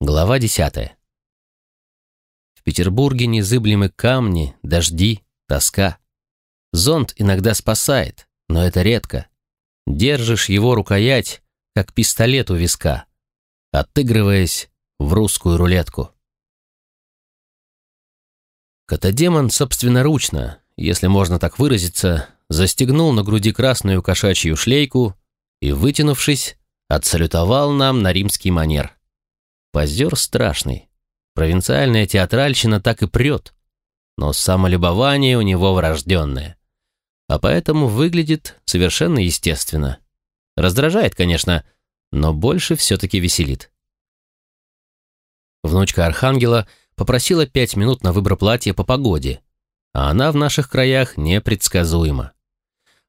Глава десятая. В Петербурге незыблемы камни, дожди, тоска. Зонт иногда спасает, но это редко. Держишь его рукоять, как пистолет у виска, отыгрываясь в русскую рулетку. Котодемон собственноручно, если можно так выразиться, застегнул на груди красную кошачью шлейку и, вытянувшись, отсалютовал нам на римский манер. Позер страшный. Провинциальная театральщина так и прет. Но самолюбование у него врожденное. А поэтому выглядит совершенно естественно. Раздражает, конечно, но больше все-таки веселит. Внучка Архангела попросила пять минут на выбор платья по погоде, а она в наших краях непредсказуема.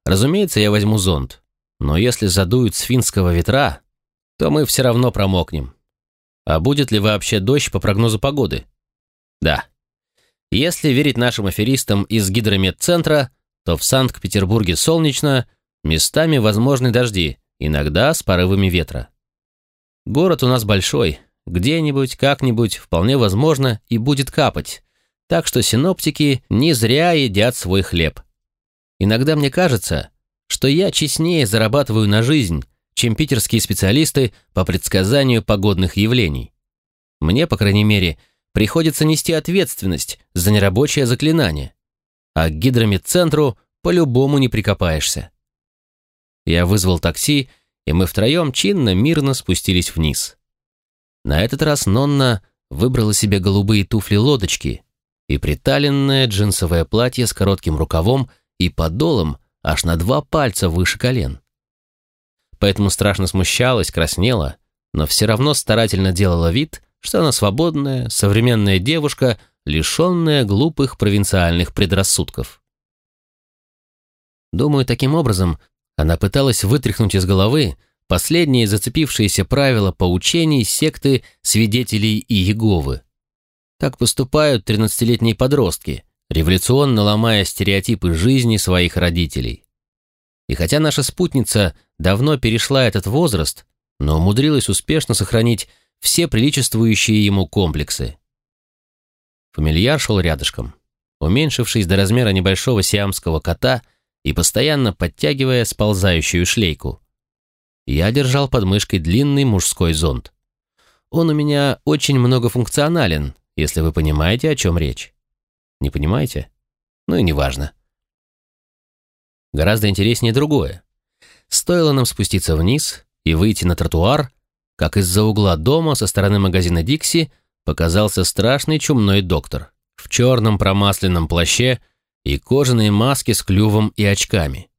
Разумеется, я возьму зонт, но если задуют с финского ветра, то мы все равно промокнем. А будет ли вообще дождь по прогнозу погоды? Да. Если верить нашим аферистам из гидрометцентра, то в Санкт-Петербурге солнечно, местами возможны дожди, иногда с порывами ветра. Город у нас большой, где-нибудь, как-нибудь, вполне возможно, и будет капать, так что синоптики не зря едят свой хлеб. Иногда мне кажется, что я честнее зарабатываю на жизнь, чем питерские специалисты по предсказанию погодных явлений. Мне, по крайней мере, приходится нести ответственность за нерабочее заклинание, а к гидромедцентру по-любому не прикопаешься. Я вызвал такси, и мы втроем чинно, мирно спустились вниз. На этот раз Нонна выбрала себе голубые туфли-лодочки и приталенное джинсовое платье с коротким рукавом и подолом аж на два пальца выше колен поэтому страшно смущалась, краснела, но все равно старательно делала вид, что она свободная, современная девушка, лишенная глупых провинциальных предрассудков. Думаю, таким образом она пыталась вытряхнуть из головы последние зацепившиеся правила поучений секты свидетелей Иеговы. Так поступают 13-летние подростки, революционно ломая стереотипы жизни своих родителей. И хотя наша спутница давно перешла этот возраст, но умудрилась успешно сохранить все приличествующие ему комплексы. Фамильяр шел рядышком, уменьшившись до размера небольшого сиамского кота и постоянно подтягивая сползающую шлейку. Я держал под мышкой длинный мужской зонт. Он у меня очень многофункционален, если вы понимаете, о чем речь. Не понимаете? Ну и неважно. Гораздо интереснее другое. Стоило нам спуститься вниз и выйти на тротуар, как из-за угла дома со стороны магазина «Дикси» показался страшный чумной доктор в черном промасленном плаще и кожаной маске с клювом и очками.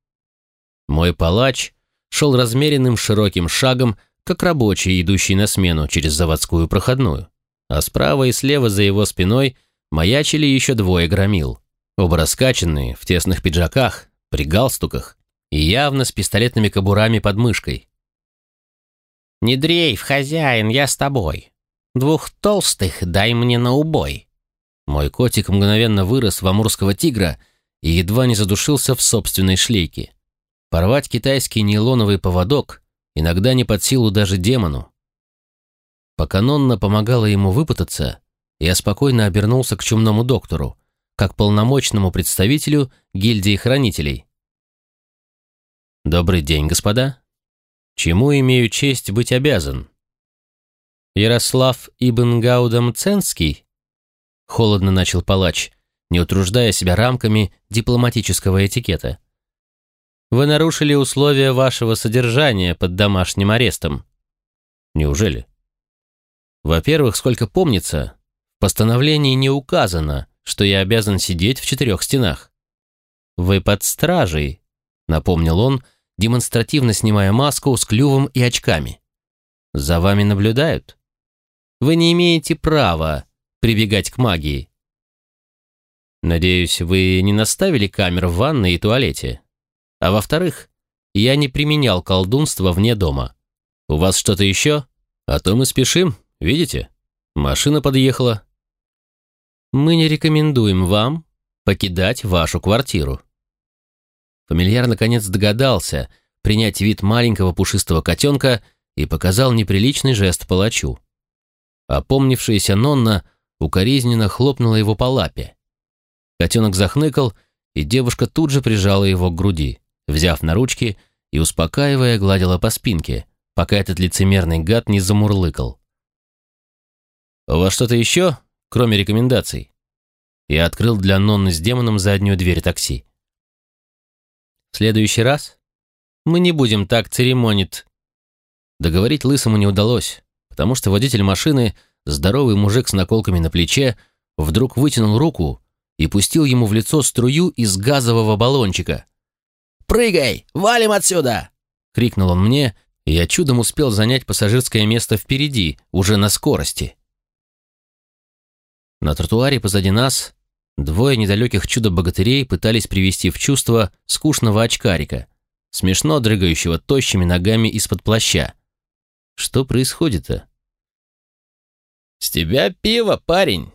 Мой палач шел размеренным широким шагом, как рабочий, идущий на смену через заводскую проходную, а справа и слева за его спиной маячили еще двое громил, оба раскачанные, в тесных пиджаках, при галстуках и явно с пистолетными кобурами под мышкой. «Не дрейф, хозяин, я с тобой. Двух толстых дай мне на убой». Мой котик мгновенно вырос в амурского тигра и едва не задушился в собственной шлейке. Порвать китайский нейлоновый поводок иногда не под силу даже демону. Пока Нонна помогала ему выпутаться, я спокойно обернулся к чумному доктору, как полномочному представителю гильдии хранителей. «Добрый день, господа. Чему имею честь быть обязан?» «Ярослав Ибн Гаудам Ценский?» Холодно начал палач, не утруждая себя рамками дипломатического этикета. «Вы нарушили условия вашего содержания под домашним арестом». «Неужели?» «Во-первых, сколько помнится, в постановлении не указано, что я обязан сидеть в четырех стенах. «Вы под стражей», — напомнил он, демонстративно снимая маску с клювом и очками. «За вами наблюдают. Вы не имеете права прибегать к магии». «Надеюсь, вы не наставили камер в ванной и туалете. А во-вторых, я не применял колдунство вне дома. У вас что-то еще? А то мы спешим, видите? Машина подъехала» мы не рекомендуем вам покидать вашу квартиру». Фамильяр наконец догадался принять вид маленького пушистого котенка и показал неприличный жест палачу. Опомнившаяся Нонна укоризненно хлопнула его по лапе. Котенок захныкал, и девушка тут же прижала его к груди, взяв на ручки и, успокаивая, гладила по спинке, пока этот лицемерный гад не замурлыкал. «У вас что-то еще, кроме рекомендаций?» Я открыл для Нонны с демоном заднюю дверь такси. «В следующий раз мы не будем так церемонить». Договорить Лысому не удалось, потому что водитель машины, здоровый мужик с наколками на плече, вдруг вытянул руку и пустил ему в лицо струю из газового баллончика. «Прыгай! Валим отсюда!» — крикнул он мне, и я чудом успел занять пассажирское место впереди, уже на скорости. На тротуаре позади нас двое недалеких чудо-богатырей пытались привести в чувство скучного очкарика, смешно дрыгающего тощими ногами из-под плаща. Что происходит-то? «С тебя пиво, парень!»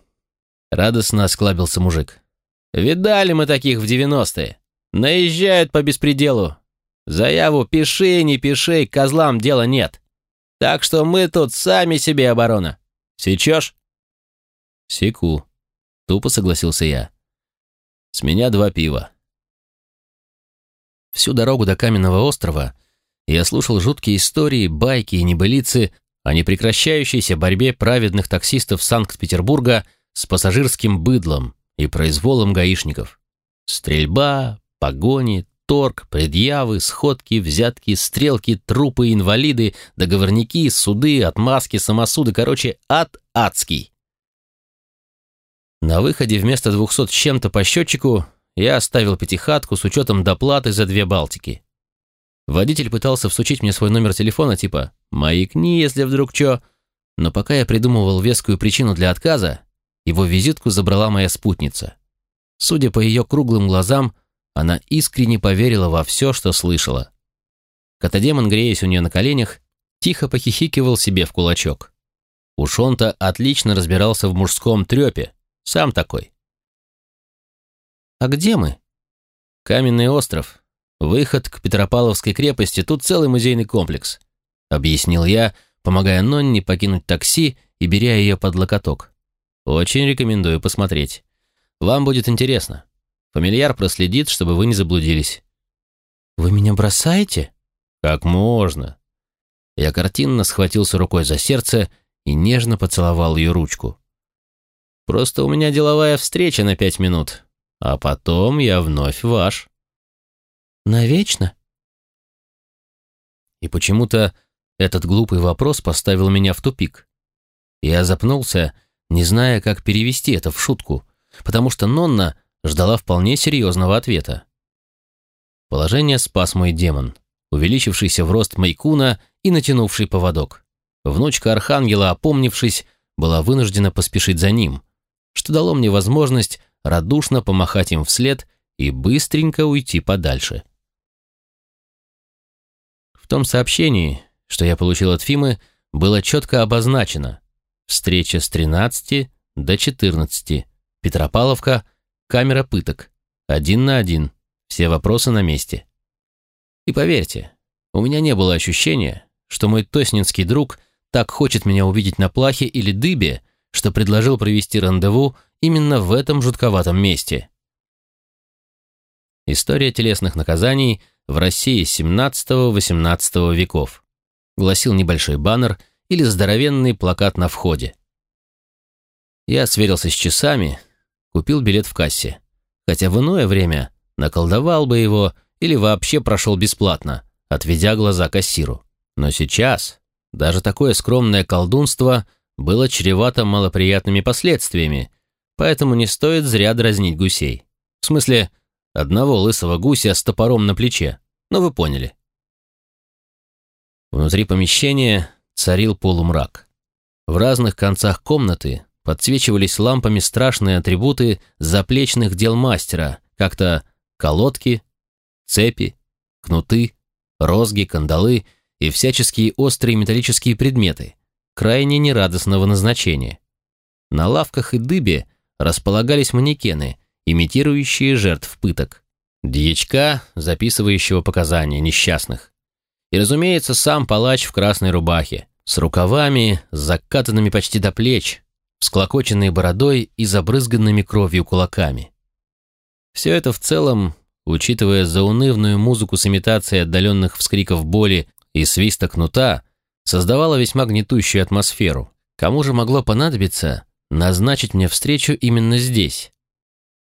Радостно осклабился мужик. «Видали мы таких в девяностые. Наезжают по беспределу. Заяву пиши, не пиши, козлам дела нет. Так что мы тут сами себе оборона. Сечешь?» «Секу», — тупо согласился я. «С меня два пива». Всю дорогу до Каменного острова я слушал жуткие истории, байки и небылицы о непрекращающейся борьбе праведных таксистов Санкт-Петербурга с пассажирским быдлом и произволом гаишников. Стрельба, погони, торг, предъявы, сходки, взятки, стрелки, трупы, инвалиды, договорники, суды, отмазки, самосуды, короче, ад адский. На выходе вместо двухсот с чем-то по счетчику я оставил пятихатку с учетом доплаты за две Балтики. Водитель пытался всучить мне свой номер телефона типа «Маякни, если вдруг чё», но пока я придумывал вескую причину для отказа, его визитку забрала моя спутница. Судя по ее круглым глазам, она искренне поверила во все, что слышала. Котодемон, греясь у нее на коленях, тихо похихикивал себе в кулачок. Уж он-то отлично разбирался в мужском трепе, сам такой. «А где мы?» «Каменный остров. Выход к Петропавловской крепости, тут целый музейный комплекс», — объяснил я, помогая Нонне покинуть такси и беря ее под локоток. Очень рекомендую посмотреть. Вам будет интересно. Фамильяр проследит, чтобы вы не заблудились. Вы меня бросаете? Как можно? Я картинно схватился рукой за сердце и нежно поцеловал ее ручку. Просто у меня деловая встреча на пять минут, а потом я вновь ваш. Навечно? И почему-то этот глупый вопрос поставил меня в тупик. Я запнулся не зная, как перевести это в шутку, потому что Нонна ждала вполне серьезного ответа. Положение спас мой демон, увеличившийся в рост Майкуна и натянувший поводок. Внучка Архангела, опомнившись, была вынуждена поспешить за ним, что дало мне возможность радушно помахать им вслед и быстренько уйти подальше. В том сообщении, что я получил от Фимы, было четко обозначено, Встреча с 13 до 14. Петропавловка, камера пыток. Один на один. Все вопросы на месте. И поверьте, у меня не было ощущения, что мой тоснинский друг так хочет меня увидеть на плахе или дыбе, что предложил провести рандеву именно в этом жутковатом месте. История телесных наказаний в России 17-18 веков. Гласил небольшой баннер – или здоровенный плакат на входе. Я сверился с часами, купил билет в кассе, хотя в иное время наколдовал бы его или вообще прошел бесплатно, отведя глаза кассиру. Но сейчас даже такое скромное колдунство было чревато малоприятными последствиями, поэтому не стоит зря дразнить гусей. В смысле, одного лысого гуся с топором на плече, но вы поняли. Внутри помещения царил полумрак. В разных концах комнаты подсвечивались лампами страшные атрибуты заплечных дел мастера, как-то колодки, цепи, кнуты, розги, кандалы и всяческие острые металлические предметы, крайне нерадостного назначения. На лавках и дыбе располагались манекены, имитирующие жертв пыток. Дьячка, записывающего показания несчастных. И, разумеется, сам палач в красной рубахе, с рукавами, закатанными почти до плеч, склокоченной бородой и забрызганными кровью кулаками. Все это в целом, учитывая заунывную музыку с имитацией отдаленных вскриков боли и свиста кнута, создавало весьма гнетущую атмосферу. Кому же могло понадобиться назначить мне встречу именно здесь?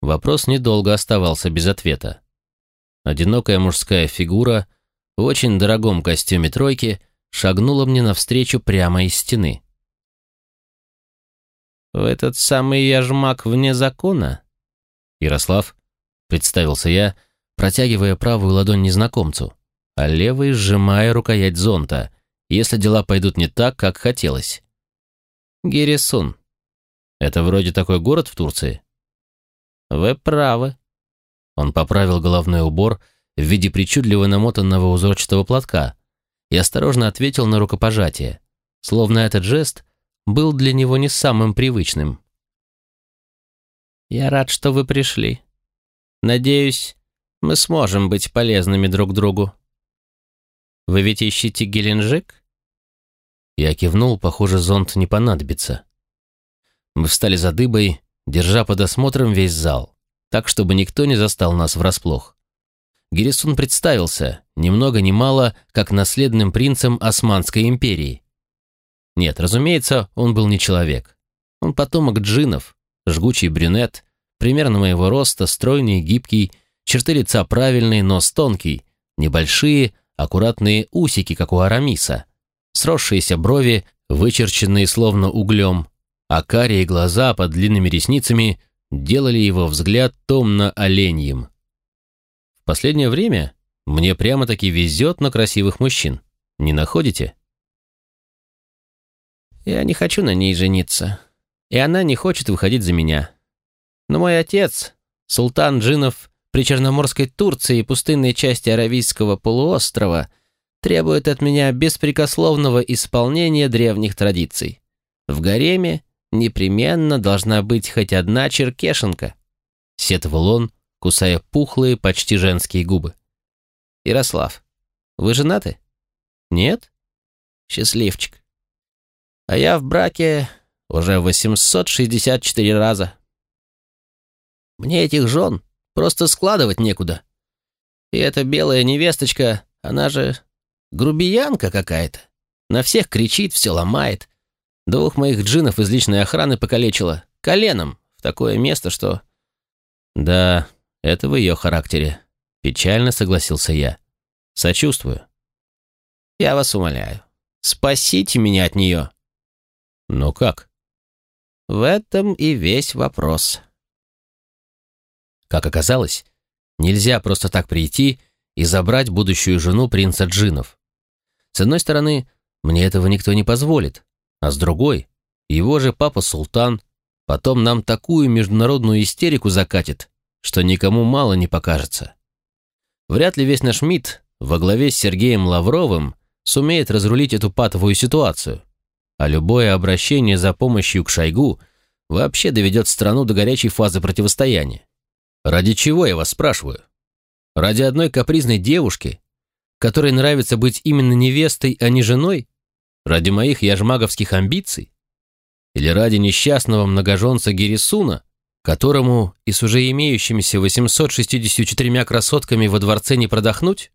Вопрос недолго оставался без ответа. Одинокая мужская фигура в очень дорогом костюме тройки шагнула мне навстречу прямо из стены. «В этот самый яжмак вне закона?» «Ярослав?» — представился я, протягивая правую ладонь незнакомцу, а левой сжимая рукоять зонта, если дела пойдут не так, как хотелось. «Гирисун. Это вроде такой город в Турции?» «Вы правы». Он поправил головной убор в виде причудливо намотанного узорчатого платка и осторожно ответил на рукопожатие, словно этот жест был для него не самым привычным. «Я рад, что вы пришли. Надеюсь, мы сможем быть полезными друг другу. Вы ведь ищете Геленджик?» Я кивнул, похоже, зонт не понадобится. Мы встали за дыбой, держа под осмотром весь зал, так, чтобы никто не застал нас врасплох. Гирисун представился, ни много ни мало, как наследным принцем Османской империи. Нет, разумеется, он был не человек. Он потомок джинов, жгучий брюнет, примерно моего роста, стройный, гибкий, черты лица правильные, нос тонкий, небольшие, аккуратные усики, как у Арамиса, сросшиеся брови, вычерченные словно углем, а карие глаза под длинными ресницами делали его взгляд томно-оленьим. В последнее время мне прямо-таки везет на красивых мужчин. Не находите? Я не хочу на ней жениться, и она не хочет выходить за меня. Но мой отец, султан джинов при Черноморской Турции и пустынной части Аравийского полуострова, требует от меня беспрекословного исполнения древних традиций. В гареме непременно должна быть хоть одна черкешенка», — сетовал он, кусая пухлые, почти женские губы. «Ярослав, вы женаты?» «Нет?» «Счастливчик. А я в браке уже 864 раза. Мне этих жен просто складывать некуда. И эта белая невесточка, она же грубиянка какая-то. На всех кричит, все ломает. Двух моих джинов из личной охраны покалечила. Коленом. В такое место, что... Да, это в ее характере. Печально согласился я. Сочувствую. Я вас умоляю. Спасите меня от нее. Но как? В этом и весь вопрос. Как оказалось, нельзя просто так прийти и забрать будущую жену принца Джинов. С одной стороны, мне этого никто не позволит, а с другой, его же папа Султан потом нам такую международную истерику закатит, что никому мало не покажется. Вряд ли весь наш МИД во главе с Сергеем Лавровым сумеет разрулить эту патовую ситуацию, а любое обращение за помощью к Шойгу вообще доведет страну до горячей фазы противостояния. Ради чего, я вас спрашиваю? Ради одной капризной девушки, которой нравится быть именно невестой, а не женой? Ради моих яжмаговских амбиций? Или ради несчастного многоженца Герисуна, которому и с уже имеющимися 864 красотками во дворце не продохнуть?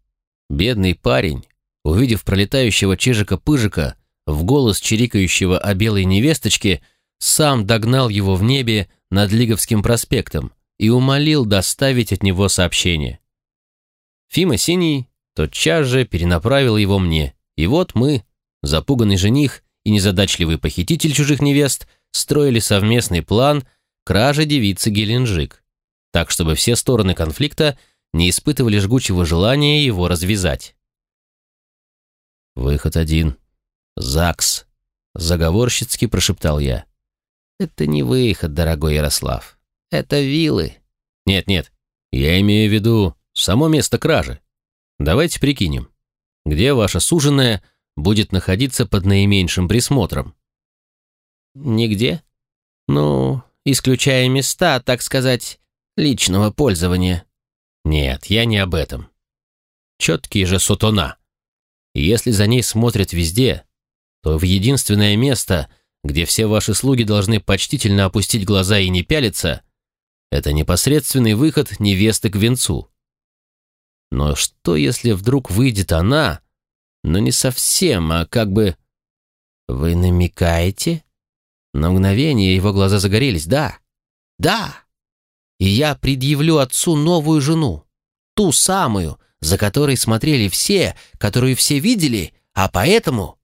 Бедный парень, увидев пролетающего чижика-пыжика, в голос чирикающего о белой невесточке, сам догнал его в небе над Лиговским проспектом и умолил доставить от него сообщение. Фима Синий тотчас же перенаправил его мне, и вот мы, Запуганный жених и незадачливый похититель чужих невест строили совместный план кражи девицы Геленджик, так чтобы все стороны конфликта не испытывали жгучего желания его развязать. «Выход один. ЗАГС», — заговорщицки прошептал я. «Это не выход, дорогой Ярослав. Это вилы». «Нет-нет, я имею в виду само место кражи. Давайте прикинем. Где ваша суженая будет находиться под наименьшим присмотром. Нигде? Ну, исключая места, так сказать, личного пользования. Нет, я не об этом. Четкий же сутона. Если за ней смотрят везде, то в единственное место, где все ваши слуги должны почтительно опустить глаза и не пялиться, это непосредственный выход невесты к венцу. Но что, если вдруг выйдет она, но не совсем, а как бы... Вы намекаете? На мгновение его глаза загорелись. Да, да. И я предъявлю отцу новую жену. Ту самую, за которой смотрели все, которую все видели, а поэтому...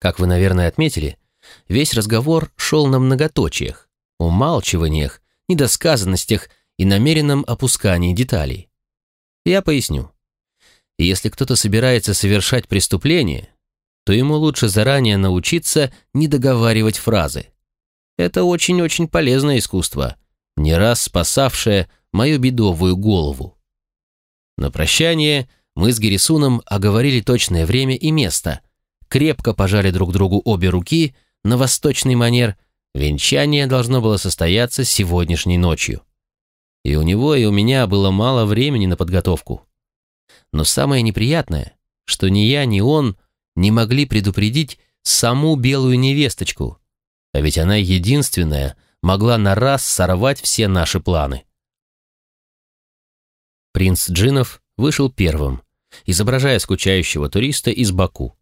Как вы, наверное, отметили, весь разговор шел на многоточиях, умалчиваниях, недосказанностях и намеренном опускании деталей. Я поясню. Если кто-то собирается совершать преступление, то ему лучше заранее научиться не договаривать фразы. Это очень-очень полезное искусство, не раз спасавшее мою бедовую голову. На прощание мы с Герисуном оговорили точное время и место, крепко пожали друг другу обе руки на восточный манер, венчание должно было состояться сегодняшней ночью. И у него, и у меня было мало времени на подготовку. Но самое неприятное, что ни я, ни он не могли предупредить саму белую невесточку, а ведь она единственная могла на раз сорвать все наши планы. Принц Джинов вышел первым, изображая скучающего туриста из Баку.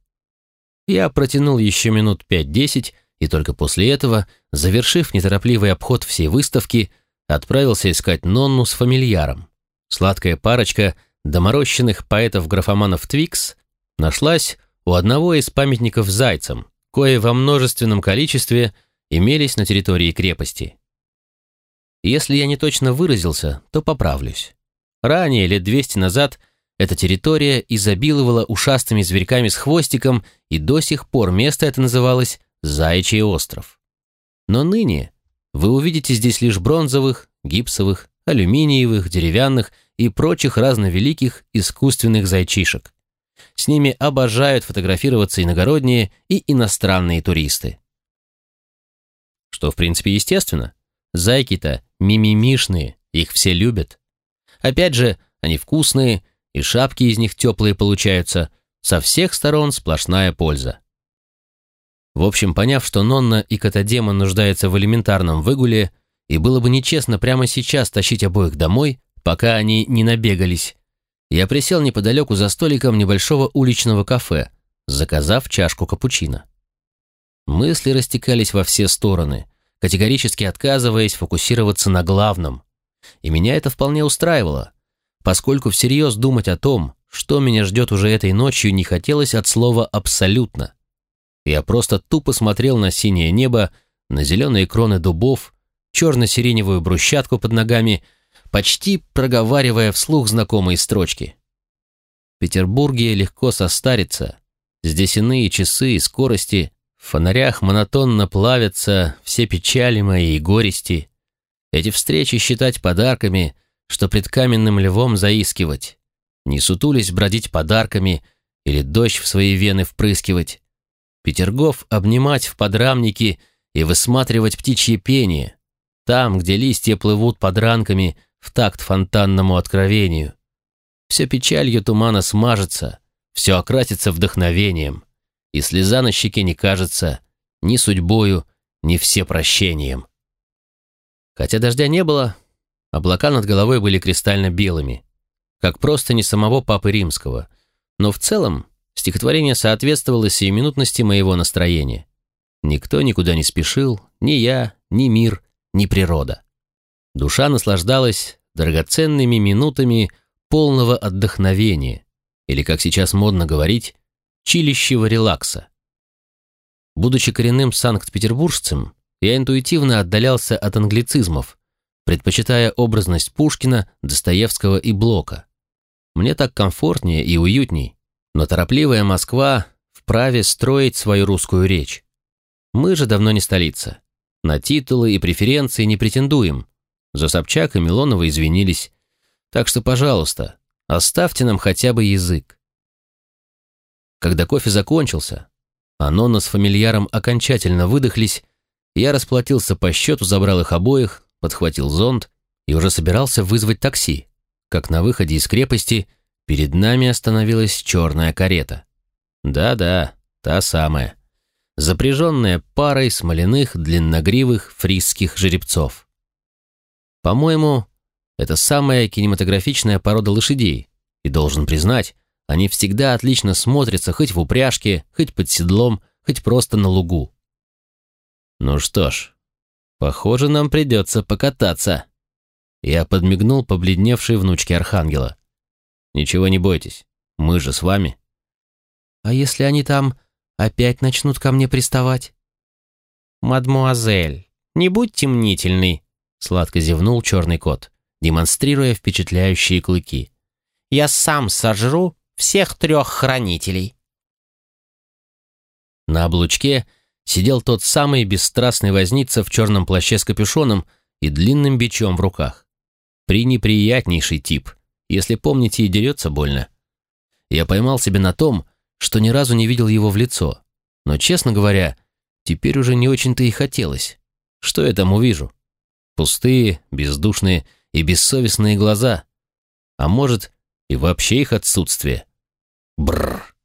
Я протянул еще минут пять-десять, и только после этого, завершив неторопливый обход всей выставки, отправился искать Нонну с фамильяром. Сладкая парочка доморощенных поэтов-графоманов Твикс нашлась у одного из памятников зайцам, кое во множественном количестве имелись на территории крепости. Если я не точно выразился, то поправлюсь. Ранее, лет 200 назад, эта территория изобиловала ушастыми зверьками с хвостиком, и до сих пор место это называлось Заячий остров. Но ныне вы увидите здесь лишь бронзовых, гипсовых, алюминиевых, деревянных и прочих разновеликих искусственных зайчишек. С ними обожают фотографироваться иногородние и иностранные туристы. Что, в принципе, естественно. Зайки-то мимимишные, их все любят. Опять же, они вкусные, и шапки из них теплые получаются. Со всех сторон сплошная польза. В общем, поняв, что Нонна и Котодемон нуждаются в элементарном выгуле, и было бы нечестно прямо сейчас тащить обоих домой, пока они не набегались, я присел неподалеку за столиком небольшого уличного кафе, заказав чашку капучино. Мысли растекались во все стороны, категорически отказываясь фокусироваться на главном. И меня это вполне устраивало, поскольку всерьез думать о том, что меня ждет уже этой ночью, не хотелось от слова «абсолютно». Я просто тупо смотрел на синее небо, на зеленые кроны дубов, черно-сиреневую брусчатку под ногами, почти проговаривая вслух знакомые строчки. В Петербурге легко состариться. Здесь иные часы и скорости, в фонарях монотонно плавятся все печали мои и горести. Эти встречи считать подарками, что пред каменным львом заискивать. Не сутулись бродить подарками или дождь в свои вены впрыскивать. Петергоф обнимать в подрамнике и высматривать птичье пение, там, где листья плывут под ранками в такт фонтанному откровению. Все печалью тумана смажется, все окрасится вдохновением, и слеза на щеке не кажется ни судьбою, ни всепрощением. Хотя дождя не было, облака над головой были кристально белыми, как просто не самого Папы Римского, но в целом Стихотворение соответствовало сиюминутности моего настроения. Никто никуда не спешил, ни я, ни мир, ни природа. Душа наслаждалась драгоценными минутами полного отдохновения, или, как сейчас модно говорить, чилищего релакса. Будучи коренным санкт-петербуржцем, я интуитивно отдалялся от англицизмов, предпочитая образность Пушкина, Достоевского и Блока. Мне так комфортнее и уютней, но торопливая Москва вправе строить свою русскую речь. Мы же давно не столица. На титулы и преференции не претендуем. За Собчак и Милонова извинились. Так что, пожалуйста, оставьте нам хотя бы язык. Когда кофе закончился, а с фамильяром окончательно выдохлись, я расплатился по счету, забрал их обоих, подхватил зонт и уже собирался вызвать такси, как на выходе из крепости Перед нами остановилась черная карета. Да-да, та самая. Запряженная парой смоляных длинногривых фрисских жеребцов. По-моему, это самая кинематографичная порода лошадей, и должен признать, они всегда отлично смотрятся хоть в упряжке, хоть под седлом, хоть просто на лугу. Ну что ж, похоже, нам придется покататься. Я подмигнул побледневшей внучке Архангела. Ничего не бойтесь, мы же с вами. А если они там опять начнут ко мне приставать? Мадмуазель, не будьте мнительной, сладко зевнул черный кот, демонстрируя впечатляющие клыки. Я сам сожру всех трех хранителей. На облучке сидел тот самый бесстрастный возница в черном плаще с капюшоном и длинным бичом в руках. Пренеприятнейший тип, если помните, и дерется больно. Я поймал себя на том, что ни разу не видел его в лицо, но, честно говоря, теперь уже не очень-то и хотелось. Что я там увижу? Пустые, бездушные и бессовестные глаза. А может, и вообще их отсутствие. Бррр.